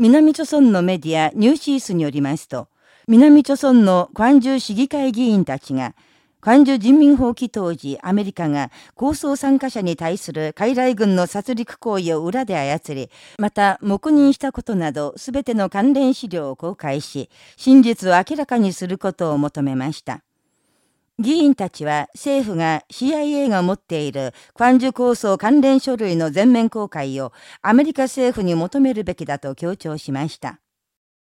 南朝村のメディアニューシースによりますと、南朝村の関中市議会議員たちが、関中人民放棄当時、アメリカが構想参加者に対する海来軍の殺戮行為を裏で操り、また黙認したことなどすべての関連資料を公開し、真実を明らかにすることを求めました。議員たちは政府が CIA が持っているクァンジュ構想関連書類の全面公開をアメリカ政府に求めるべきだと強調しました。